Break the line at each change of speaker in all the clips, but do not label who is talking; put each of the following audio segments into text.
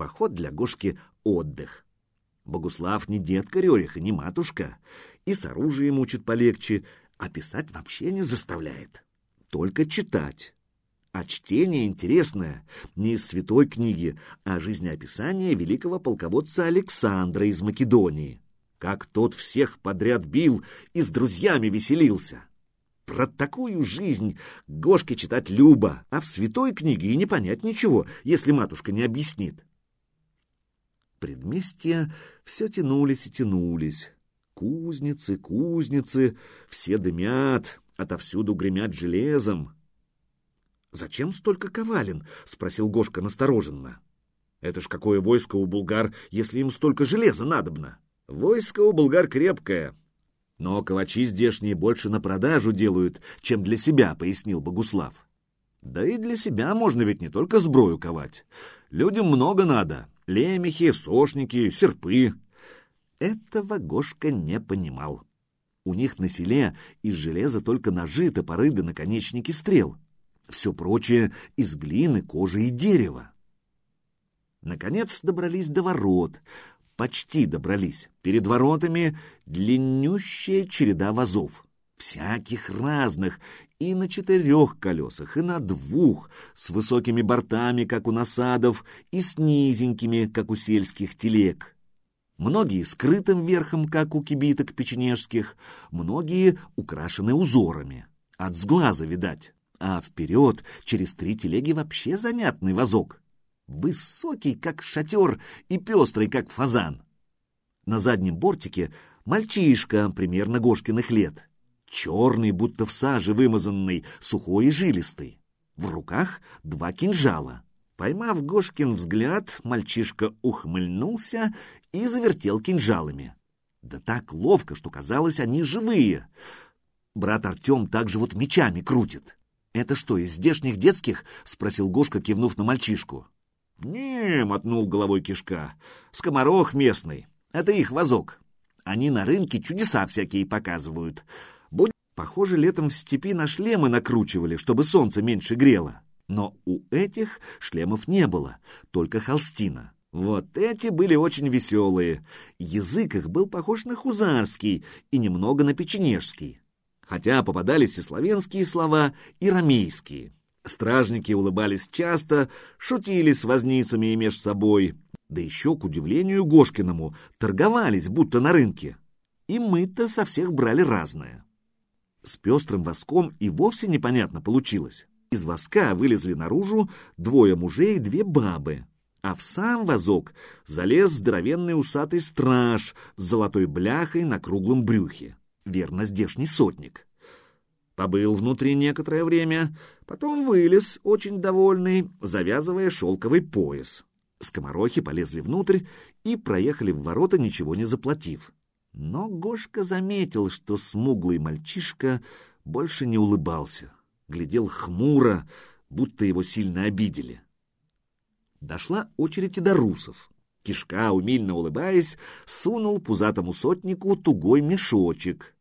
Поход для Гошки — отдых. Богуслав не детка Рериха, не матушка, и с оружием учит полегче, а писать вообще не заставляет. Только читать. А чтение интересное не из святой книги, а жизнеописание великого полководца Александра из Македонии. Как тот всех подряд бил и с друзьями веселился. Про такую жизнь Гошке читать любо, а в святой книге и не понять ничего, если матушка не объяснит. Предместья все тянулись и тянулись. Кузницы, кузницы, все дымят, отовсюду гремят железом. «Зачем столько ковален?» — спросил Гошка настороженно. «Это ж какое войско у булгар, если им столько железа надобно?» «Войско у булгар крепкое, но ковачи здешние больше на продажу делают, чем для себя», — пояснил Богуслав. «Да и для себя можно ведь не только сброю ковать. Людям много надо. Лемехи, сошники, серпы». Этого Гошка не понимал. У них на селе из железа только ножи, топоры да наконечники стрел. Все прочее из глины, кожи и дерева. Наконец добрались до ворот. Почти добрались. Перед воротами длиннющая череда вазов. Всяких разных, и на четырех колесах, и на двух, с высокими бортами, как у насадов, и с низенькими, как у сельских телег. Многие скрытым верхом, как у кибиток печенежских, многие украшены узорами. От сглаза видать а вперед через три телеги вообще занятный вазок. Высокий, как шатер, и пестрый, как фазан. На заднем бортике мальчишка примерно Гошкиных лет. Черный, будто в саже вымазанный, сухой и жилистый. В руках два кинжала. Поймав Гошкин взгляд, мальчишка ухмыльнулся и завертел кинжалами. Да так ловко, что казалось, они живые. Брат Артем также вот мечами крутит. «Это что, из здешних детских?» — спросил Гошка, кивнув на мальчишку. «Не», — мотнул головой кишка, — «скоморох местный. Это их вазок. Они на рынке чудеса всякие показывают. Похоже, летом в степи на шлемы накручивали, чтобы солнце меньше грело. Но у этих шлемов не было, только холстина. Вот эти были очень веселые. Язык их был похож на хузарский и немного на печенежский хотя попадались и славянские слова, и ромейские. Стражники улыбались часто, шутили с возницами и меж собой, да еще, к удивлению Гошкиному, торговались, будто на рынке. И мы-то со всех брали разное. С пестрым воском и вовсе непонятно получилось. Из воска вылезли наружу двое мужей и две бабы, а в сам вазок залез здоровенный усатый страж с золотой бляхой на круглом брюхе верно, здешний сотник. Побыл внутри некоторое время, потом вылез, очень довольный, завязывая шелковый пояс. Скоморохи полезли внутрь и проехали в ворота, ничего не заплатив. Но Гошка заметил, что смуглый мальчишка больше не улыбался, глядел хмуро, будто его сильно обидели. Дошла очередь и до русов. Кишка, умильно улыбаясь, сунул пузатому сотнику тугой мешочек.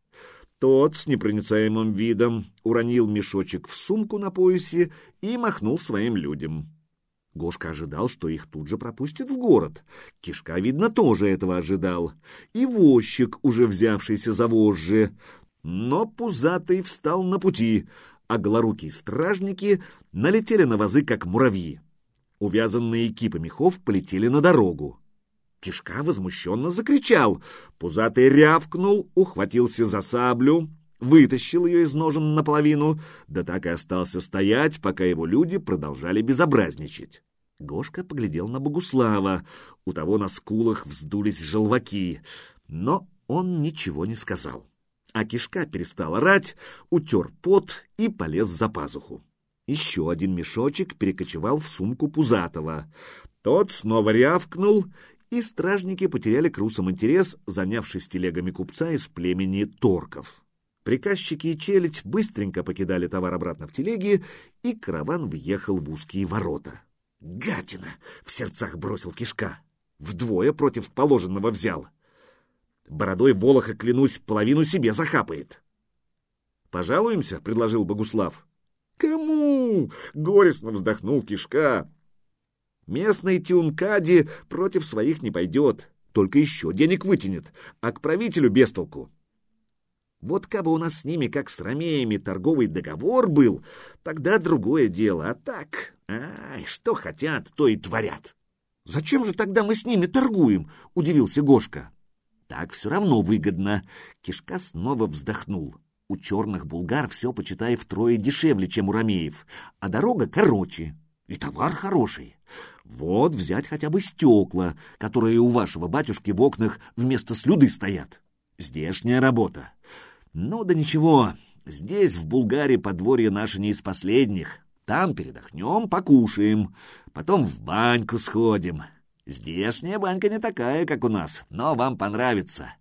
Тот с непроницаемым видом уронил мешочек в сумку на поясе и махнул своим людям. Гошка ожидал, что их тут же пропустят в город. Кишка, видно, тоже этого ожидал. И возчик, уже взявшийся за вожжи. Но пузатый встал на пути, а голорукие стражники налетели на вазы, как муравьи. Увязанные кипы мехов полетели на дорогу. Кишка возмущенно закричал. Пузатый рявкнул, ухватился за саблю, вытащил ее из ножен наполовину, да так и остался стоять, пока его люди продолжали безобразничать. Гошка поглядел на Богуслава. У того на скулах вздулись желваки, но он ничего не сказал. А кишка перестал орать, утер пот и полез за пазуху. Еще один мешочек перекочевал в сумку Пузатого. Тот снова рявкнул, и стражники потеряли к русам интерес, занявшись телегами купца из племени Торков. Приказчики и челядь быстренько покидали товар обратно в телеги, и караван въехал в узкие ворота. «Гатина!» — в сердцах бросил кишка. Вдвое против положенного взял. Бородой Волоха, клянусь, половину себе захапает. «Пожалуемся?» — предложил Богуслав. «Кому?» — горестно вздохнул Кишка. Местный тюнкади против своих не пойдет, только еще денег вытянет, а к правителю без толку. Вот кабы у нас с ними, как с ромеями, торговый договор был, тогда другое дело, а так, ай, что хотят, то и творят. «Зачем же тогда мы с ними торгуем?» — удивился Гошка. «Так все равно выгодно». Кишка снова вздохнул. У черных булгар все, почитай, втрое дешевле, чем у ромеев, а дорога короче, и товар хороший. Вот взять хотя бы стекла, которые у вашего батюшки в окнах вместо слюды стоят. Здешняя работа. Ну да ничего, здесь, в Булгарии, подворье наше не из последних. Там передохнем, покушаем, потом в баньку сходим. Здешняя банька не такая, как у нас, но вам понравится.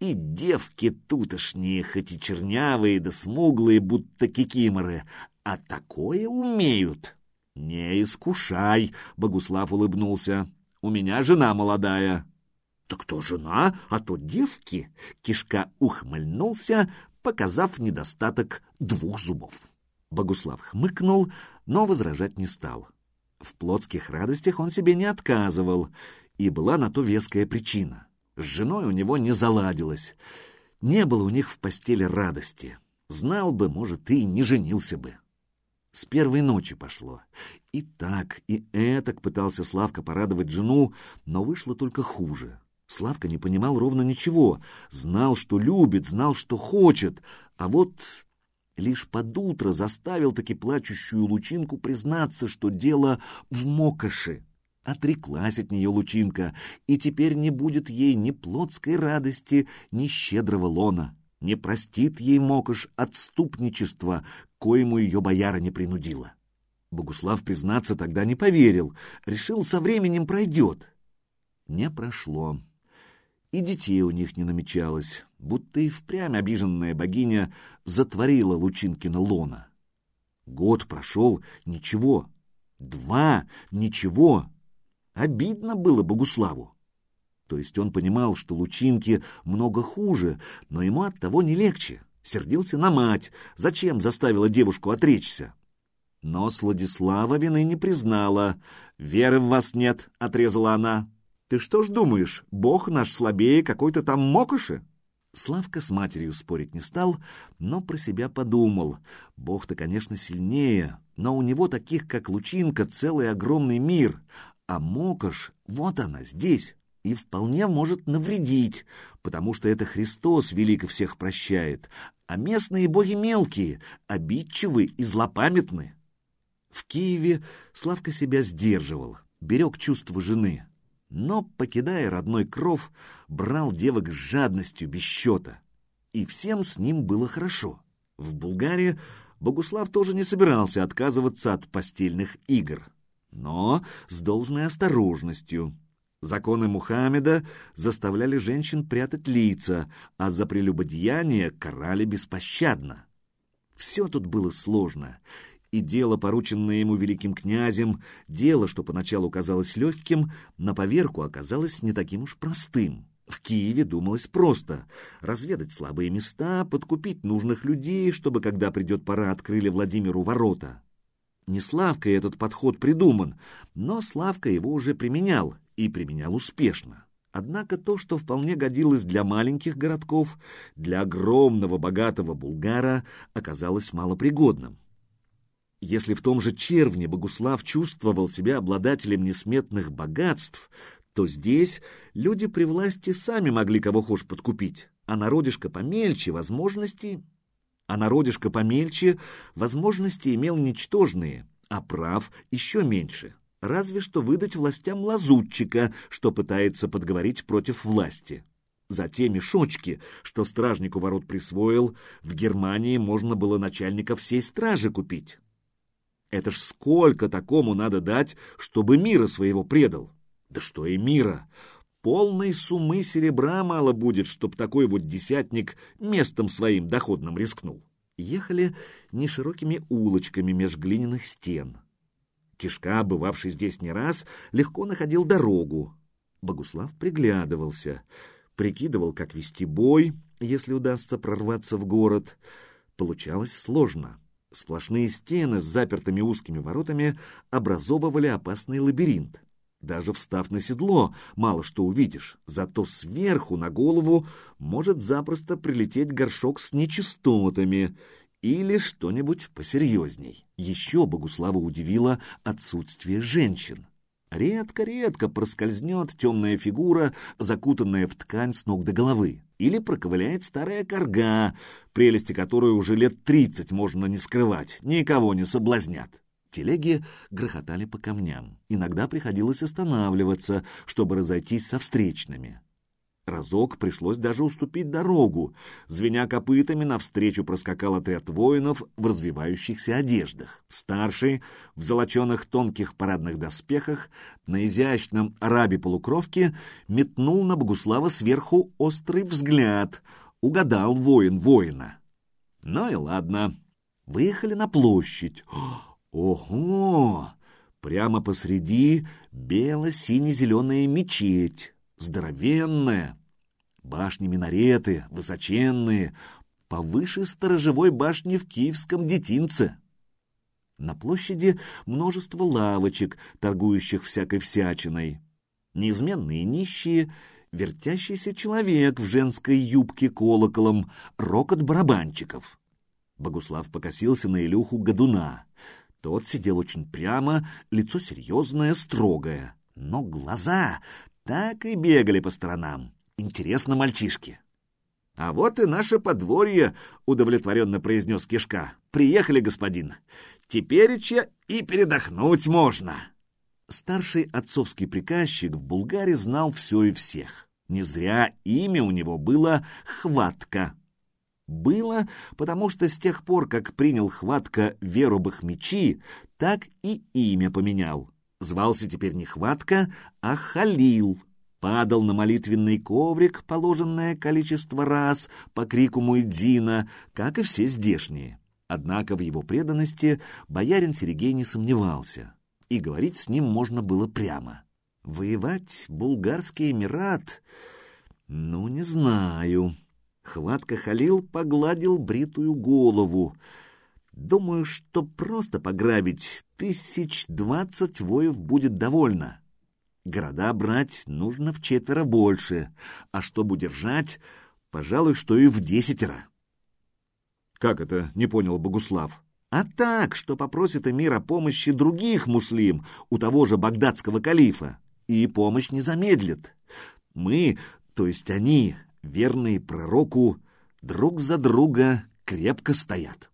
И девки тутошние, хоть и чернявые да смуглые, будто кикиморы, а такое умеют. Не искушай, Богуслав улыбнулся. У меня жена молодая. Так кто жена, а то девки? Кишка ухмыльнулся, показав недостаток двух зубов. Богуслав хмыкнул, но возражать не стал. В плотских радостях он себе не отказывал, и была на то веская причина. С женой у него не заладилось. Не было у них в постели радости. Знал бы, может, и не женился бы. С первой ночи пошло. И так, и этак пытался Славка порадовать жену, но вышло только хуже. Славка не понимал ровно ничего. Знал, что любит, знал, что хочет. А вот лишь под утро заставил таки плачущую лучинку признаться, что дело в мокоши. Отреклась от нее лучинка, и теперь не будет ей ни плотской радости, ни щедрого лона. Не простит ей мокош отступничества, коему ее бояра не принудила. Богуслав, признаться, тогда не поверил, решил, со временем пройдет. Не прошло и детей у них не намечалось, будто и впрямь обиженная богиня затворила Лучинкина лона. Год прошел — ничего, два — ничего. Обидно было Богуславу. То есть он понимал, что Лучинке много хуже, но ему от того не легче. Сердился на мать, зачем заставила девушку отречься. Но Сладислава вины не признала. «Веры в вас нет», — отрезала она. Ты что ж думаешь, бог наш слабее какой-то там мокоши? Славка с матерью спорить не стал, но про себя подумал. Бог-то, конечно, сильнее, но у него таких, как Лучинка, целый огромный мир, а Мокош, вот она, здесь, и вполне может навредить, потому что это Христос велико всех прощает, а местные боги мелкие, обидчивы и злопамятны. В Киеве Славка себя сдерживал, берег чувства жены но, покидая родной кров, брал девок с жадностью без счета. И всем с ним было хорошо. В Булгарии Богуслав тоже не собирался отказываться от постельных игр, но с должной осторожностью. Законы Мухаммеда заставляли женщин прятать лица, а за прелюбодеяние карали беспощадно. Все тут было сложно, и дело, порученное ему великим князем, дело, что поначалу казалось легким, на поверку оказалось не таким уж простым. В Киеве думалось просто — разведать слабые места, подкупить нужных людей, чтобы, когда придет пора, открыли Владимиру ворота. Не Славкой этот подход придуман, но Славка его уже применял, и применял успешно. Однако то, что вполне годилось для маленьких городков, для огромного богатого Булгара, оказалось малопригодным. Если в том же червне Богуслав чувствовал себя обладателем несметных богатств, то здесь люди при власти сами могли кого хошь подкупить, а народишко помельче возможности... А народишко помельче возможности имел ничтожные, а прав еще меньше. Разве что выдать властям лазутчика, что пытается подговорить против власти. За те мешочки, что стражнику ворот присвоил, в Германии можно было начальника всей стражи купить. Это ж сколько такому надо дать, чтобы мира своего предал? Да что и мира! Полной суммы серебра мало будет, чтоб такой вот десятник местом своим доходным рискнул. Ехали неширокими улочками меж глиняных стен. Кишка, бывавший здесь не раз, легко находил дорогу. Богуслав приглядывался, прикидывал, как вести бой, если удастся прорваться в город. Получалось сложно. Сплошные стены с запертыми узкими воротами образовывали опасный лабиринт. Даже встав на седло, мало что увидишь, зато сверху на голову может запросто прилететь горшок с нечистотами или что-нибудь посерьезней. Еще Богуслава удивило отсутствие женщин. Редко-редко проскользнет темная фигура, закутанная в ткань с ног до головы. Или проковыляет старая корга, прелести которой уже лет тридцать можно не скрывать, никого не соблазнят. Телеги грохотали по камням. Иногда приходилось останавливаться, чтобы разойтись со встречными. Разок пришлось даже уступить дорогу. Звеня копытами, навстречу проскакал отряд воинов в развивающихся одеждах. Старший, в золоченых тонких парадных доспехах, на изящном арабе полукровке, метнул на Богуслава сверху острый взгляд. Угадал воин воина. Ну и ладно. Выехали на площадь. Ого! Прямо посреди бело-сине-зеленая мечеть здоровенная. Башни-минареты, высоченные, повыше сторожевой башни в киевском детинце. На площади множество лавочек, торгующих всякой всячиной. Неизменные нищие, вертящийся человек в женской юбке колоколом, рокот барабанчиков. Богуслав покосился на Илюху Годуна. Тот сидел очень прямо, лицо серьезное, строгое. Но глаза так и бегали по сторонам. Интересно мальчишки. «А вот и наше подворье», — удовлетворенно произнес Кишка. «Приехали, господин. Тепереча и передохнуть можно». Старший отцовский приказчик в Булгаре знал все и всех. Не зря имя у него было «Хватка». Было, потому что с тех пор, как принял Хватка веру Бахмечи, так и имя поменял. Звался теперь не Хватка, а Халил. Падал на молитвенный коврик положенное количество раз по крику Муэдзина, как и все здешние. Однако в его преданности боярин Сергей не сомневался, и говорить с ним можно было прямо. Воевать булгарский эмират? Ну, не знаю. Хватка Халил погладил бритую голову — Думаю, что просто пограбить тысяч двадцать воев будет довольно. Города брать нужно в четверо больше, а чтобы удержать, пожалуй, что и в десятеро. Как это, не понял Богуслав? А так, что попросит эмир о помощи других муслим у того же багдадского калифа, и помощь не замедлит. Мы, то есть они, верные пророку, друг за друга крепко стоят.